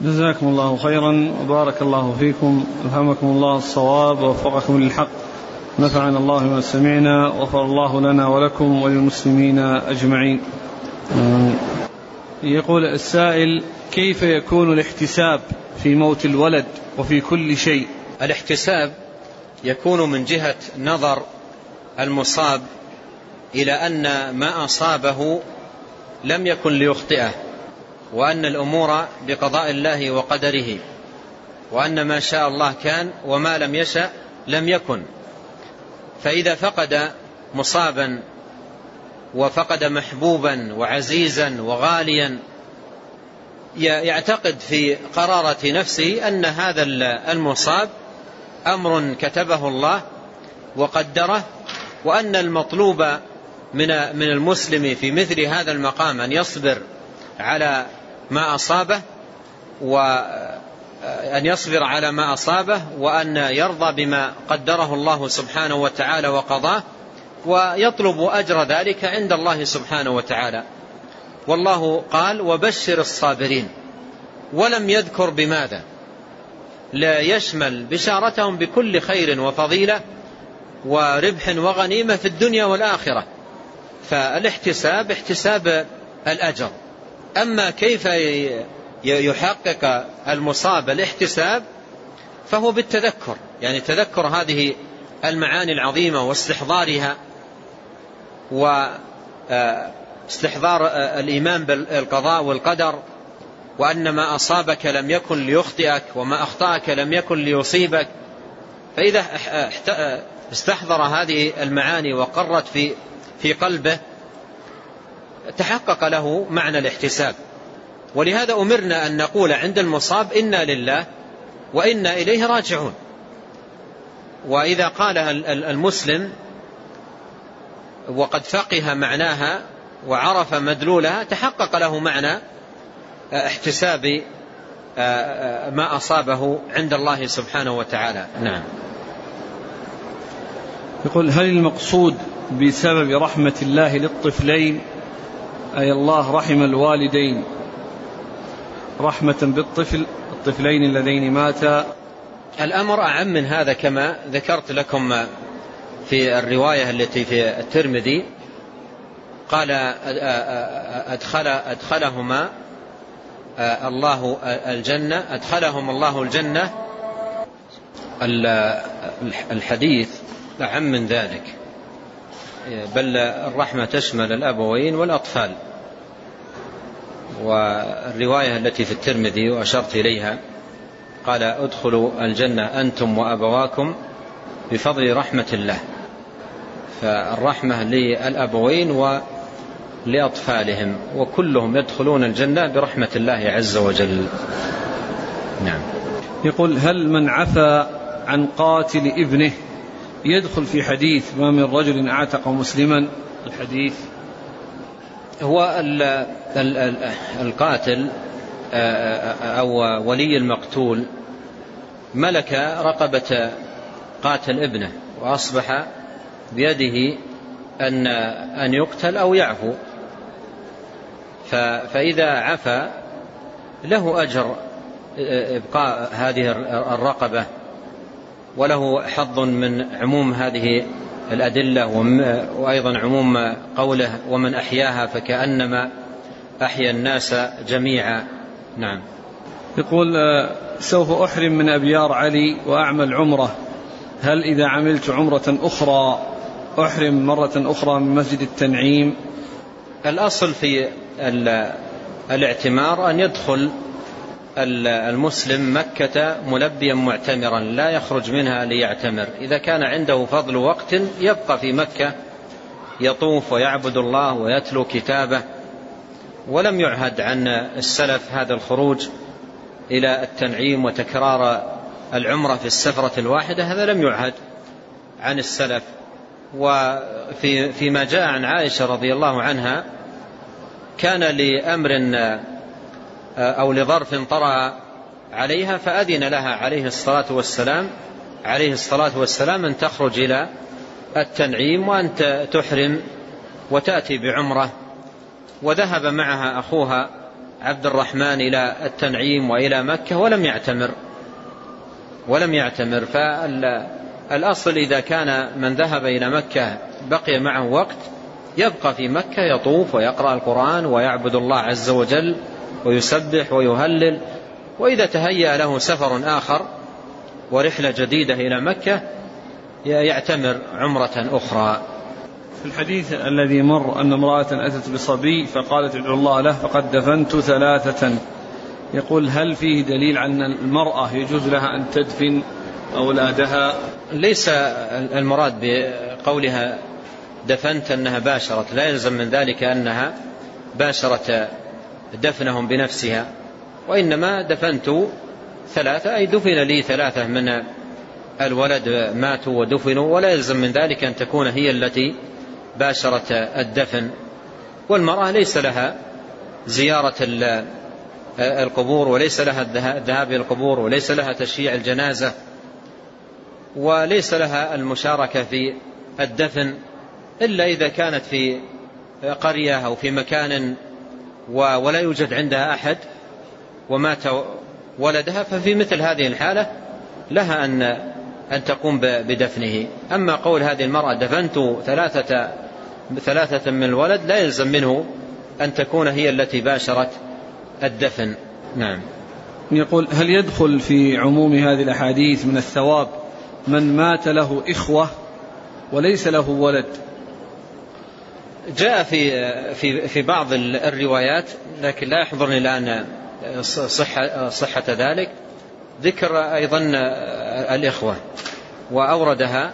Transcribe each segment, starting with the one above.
جزاكم الله خيرا وبارك الله فيكم. ألهمكم الله الصواب ووفقكم للحق. نفعنا الله ما سمعنا وغفر الله لنا ولكم وللمسلمين أجمعين. يقول السائل كيف يكون الاحتساب في موت الولد وفي كل شيء؟ الاحتساب يكون من جهة نظر المصاب إلى أن ما أصابه لم يكن ليخطئه. وأن الأمور بقضاء الله وقدره وأن ما شاء الله كان وما لم يشأ لم يكن. فإذا فقد مصابا وفقد محبوبا وعزيزا وغاليا يعتقد في قرارة نفسه أن هذا المصاب أمر كتبه الله وقدره وأن المطلوب من من المسلم في مثل هذا المقام أن يصبر على ما أصابه وأن يصبر على ما أصابه وأن يرضى بما قدره الله سبحانه وتعالى وقضاه ويطلب أجر ذلك عند الله سبحانه وتعالى. والله قال وبشر الصابرين ولم يذكر بماذا. لا يشمل بشارتهم بكل خير وفضيلة وربح وغنيمة في الدنيا والآخرة. فالاحتساب احتساب الأجر. أما كيف يحقق المصاب الاحتساب فهو بالتذكر. يعني تذكر هذه المعاني العظيمة واستحضارها واستحضار الإيمان بالقضاء والقدر وأن ما أصابك لم يكن ليخطئك وما أخطأك لم يكن ليصيبك. فإذا استحضر هذه المعاني وقرت في في قلبه تحقق له معنى الاحتساب. ولهذا أمرنا أن نقول عند المصاب إنا لله وإنا إليه راجعون. وإذا قالها المسلم وقد فقه معناها وعرف مدلولها تحقق له معنى احتساب ما أصابه عند الله سبحانه وتعالى. نعم. يقول هل المقصود بسبب رحمة الله للطفلين أي الله رحم الوالدين. رحمة بالطفل الطفلين اللذين ماتا. الأمر أعم من هذا كما ذكرت لكم في الرواية التي في الترمذي. قال أدخل أدخلهما الله الجنة أدخلهم الله الجنة. الحديث أعم من ذلك. بل الرحمة تشمل الأبوين والأطفال. والرواية التي في الترمذي وأشرت إليها قال ادخلوا الجنة أنتم وأبواكم بفضل رحمة الله. فالرحمة للأبوين ولأطفالهم وكلهم يدخلون الجنة برحمة الله عز وجل. نعم. يقول هل من عفى عن قاتل ابنه يدخل في حديث ما من رجل أعتق مسلما. الحديث هو القاتل أو ولي المقتول ملك رقبة قاتل ابنه وأصبح بيده أن أن يقتل أو يعفو. فإذا عفى له أجر إبقاء هذه الرقبة. وله حظ من عموم هذه الأدلة وأيضا عموم قوله ومن أحياها فكأنما أحيا الناس جميعا. نعم. يقول سوف أحرم من أبيار علي وأعمل عمرة. هل إذا عملت عمرة أخرى أحرم مرة أخرى من مسجد التنعيم؟ الأصل في الاعتمار أن يدخل المسلم مكة ملبيا معتمرا لا يخرج منها ليعتمر. إذا كان عنده فضل وقت يبقى في مكة يطوف ويعبد الله ويتلو كتابه. ولم يعهد عن السلف هذا الخروج إلى التنعيم وتكرار العمرة في السفرة الواحدة هذا لم يعهد عن السلف. وفي فيما جاء عن عائشة رضي الله عنها كان لأمر أو لظرف طرأ عليها فأذن لها عليه الصلاة والسلام عليه الصلاة والسلام أن تخرج إلى التنعيم وأن تحرم وتأتي بعمرة. وذهب معها أخوها عبد الرحمن إلى التنعيم وإلى مكة ولم يعتمر. ولم يعتمر. فالأصل إذا كان من ذهب إلى مكة بقي معه وقت يبقى في مكة يطوف ويقرأ القرآن ويعبد الله عز وجل ويسبح ويهلل وإذا تهيأ له سفر آخر ورحلة جديدة إلى مكة يعتمر عمرة أخرى. في الحديث الذي مر أن امرأة أتت بصبي فقالت ادعو الله له فقد دفنت ثلاثة. يقول هل فيه دليل عن المرأة يجوز لها أن تدفن أولادها؟ ليس المراد بقولها دفنت أنها باشرت لا يلزم من ذلك أنها باشرت دفنهم بنفسها وإنما دفنت ثلاثة أي دفن لي ثلاثة من الولد ماتوا ودفنوا ولا يلزم من ذلك أن تكون هي التي باشرت الدفن. والمرأة ليس لها زيارة القبور وليس لها الذهاب إلى القبور وليس لها تشييع الجنازة وليس لها المشاركة في الدفن إلا إذا كانت في قرية أو في مكان ولا يوجد عندها أحد ومات ولدها ففي مثل هذه الحالة لها أن أن تقوم بدفنه. أما قول هذه المرأة دفنت ثلاثة ثلاثة من الولد لا يلزم منه أن تكون هي التي باشرت الدفن. نعم. يقول هل يدخل في عموم هذه الأحاديث من الثواب من مات له إخوة وليس له ولد جاء في في في بعض الروايات لكن لا يحضرني الآن صحة صحة ذلك. ذكر أيضا الإخوة وأوردها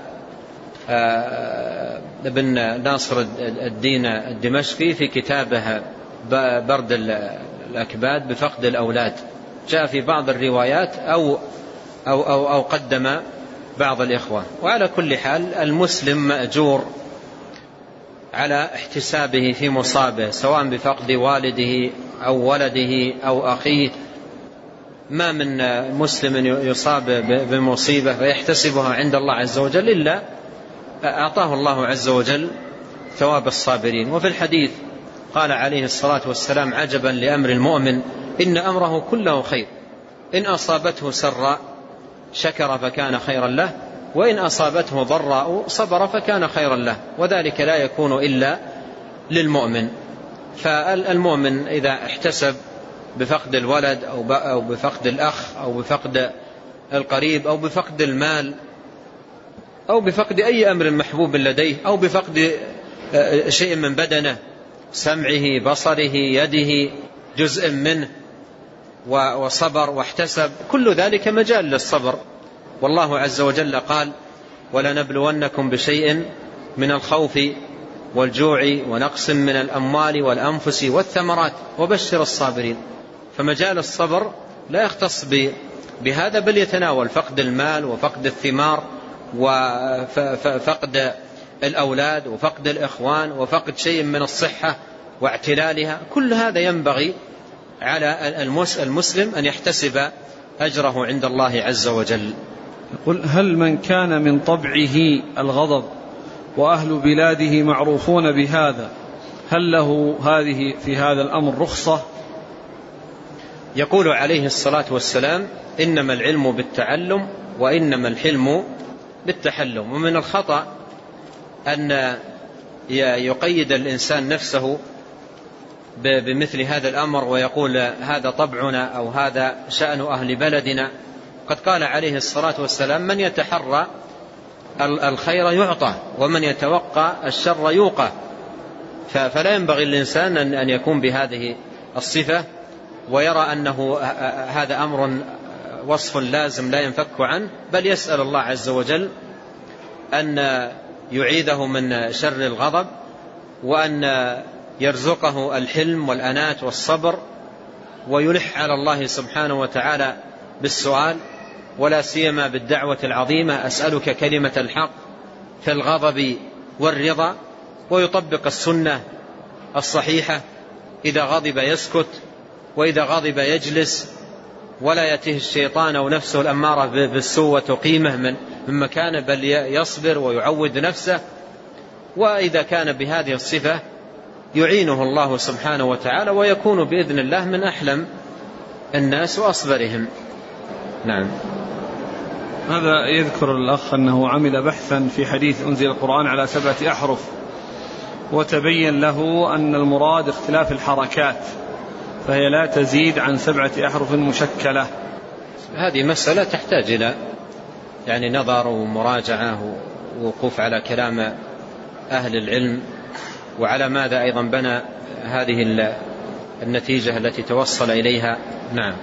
آه، ابن ناصر الدين الدمشقي في كتابه برد الأكباد بفقد الأولاد. جاء في بعض الروايات أو, أو, أو, أو قدم بعض الإخوة. وعلى كل حال المسلم مأجور. على احتسابه في مصابه سواء بفقد والده أو ولده أو أخيه. ما من مسلم يصاب بمصيبة فيحتسبها عند الله عز وجل إلا أعطاه الله عز وجل ثواب الصابرين. وفي الحديث قال عليه الصلاة والسلام عجبا لأمر المؤمن إن أمره كله خير. إن أصابته سراء شكر فكان خيرا له وإن أصابته ضراء صبر فكان خيرا له وذلك لا يكون إلا للمؤمن. فالمؤمن إذا احتسب بفقد الولد أو بفقد الأخ أو بفقد القريب أو بفقد المال أو بفقد أي أمر محبوب لديه أو بفقد آه، شيء من بدنه سمعه بصره يده جزء منه وصبر واحتسب كل ذلك مجال للصبر. والله عز وجل قال ولنبلونكم بشيء من الخوف والجوع ونقص من الأموال والأنفس والثمرات وبشر الصابرين. فمجال الصبر لا يختص بهذا بل يتناول فقد المال وفقد الثمار وفقد الأولاد وفقد الإخوان وفقد شيء من الصحة واعتلالها. كل هذا ينبغي على المسلم أن يحتسب أجره عند الله عز وجل. يقول هل من كان من طبعه الغضب وأهل بلاده معروفون بهذا هل له هذه في هذا الأمر رخصة؟ يقول عليه الصلاة والسلام إنما العلم بالتعلم وإنما الحلم بالتحلم. ومن الخطأ أن يقيد الإنسان نفسه بمثل هذا الأمر ويقول هذا طبعنا أو هذا شأن أهل بلدنا. قد قال عليه الصلاة والسلام من يتحرى الخير يعطى ومن يتوقع الشر يوقى. فلا ينبغي الإنسان أن يكون بهذه الصفة ويرى أنه هذا أمر وصف لازم لا ينفك عنه بل يسأل الله عز وجل أن يعيذه من شر الغضب وأن يرزقه الحلم والأنات والصبر ويلح على الله سبحانه وتعالى بالسؤال ولا سيما بالدعوة العظيمة أسألك كلمة الحق في الغضب والرضا ويطبق السنة الصحيحة إذا غضب يسكت وإذا غضب يجلس ولا يأتيه الشيطان أو نفسه الأمارة بالسوء وتقيمه من مكانه بل يصبر ويعود نفسه. وإذا كان بهذه الصفة يعينه الله سبحانه وتعالى ويكون بإذن الله من أحلم الناس وأصبرهم. نعم. هذا يذكر الأخ أنه عمل بحثا في حديث أنزل القرآن على سبعة أحرف وتبين له أن المراد اختلاف الحركات فهي لا تزيد عن سبعة أحرف مشكلة. هذه مسألة تحتاج إلى يعني نظر ومراجعة ووقوف على كلام أهل العلم وعلى ماذا أيضا بنى هذه النتيجة التي توصل إليها. نعم.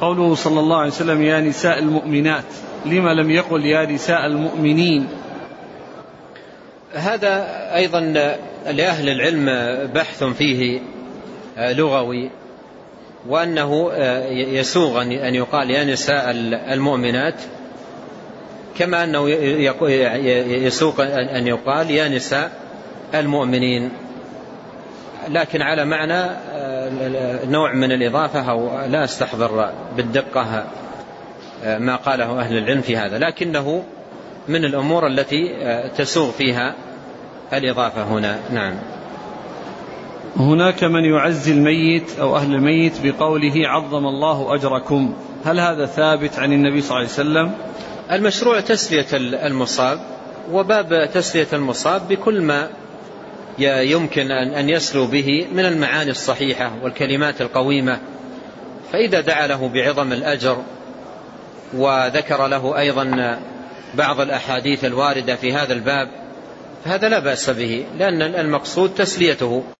قوله صلى الله عليه وسلم يا نساء المؤمنات. لما لم يقل يا نساء المؤمنين هذا أيضا لأهل العلم بحث فيه لغوي وأنه يسوغ أن يقال يا نساء المؤمنات كما أنه يسوق أن يقال يا نساء المؤمنين لكن على معنى نوع من الإضافة أو لا أستحضر بالدقة ما قاله أهل العلم في هذا لكنه من الأمور التي تسوغ فيها الإضافة هنا. نعم. هناك من يعزي الميت أو أهل الميت بقوله عظم الله أجركم. هل هذا ثابت عن النبي صلى الله عليه وسلم؟ المشروع تسلية المصاب وباب تسلية المصاب بكل ما يمكن أن يسلو به من المعاني الصحيحة والكلمات القويمة. فإذا دعا له بعظم الأجر وذكر له أيضا بعض الأحاديث الواردة في هذا الباب فهذا لا بأس به لأن المقصود تسليته.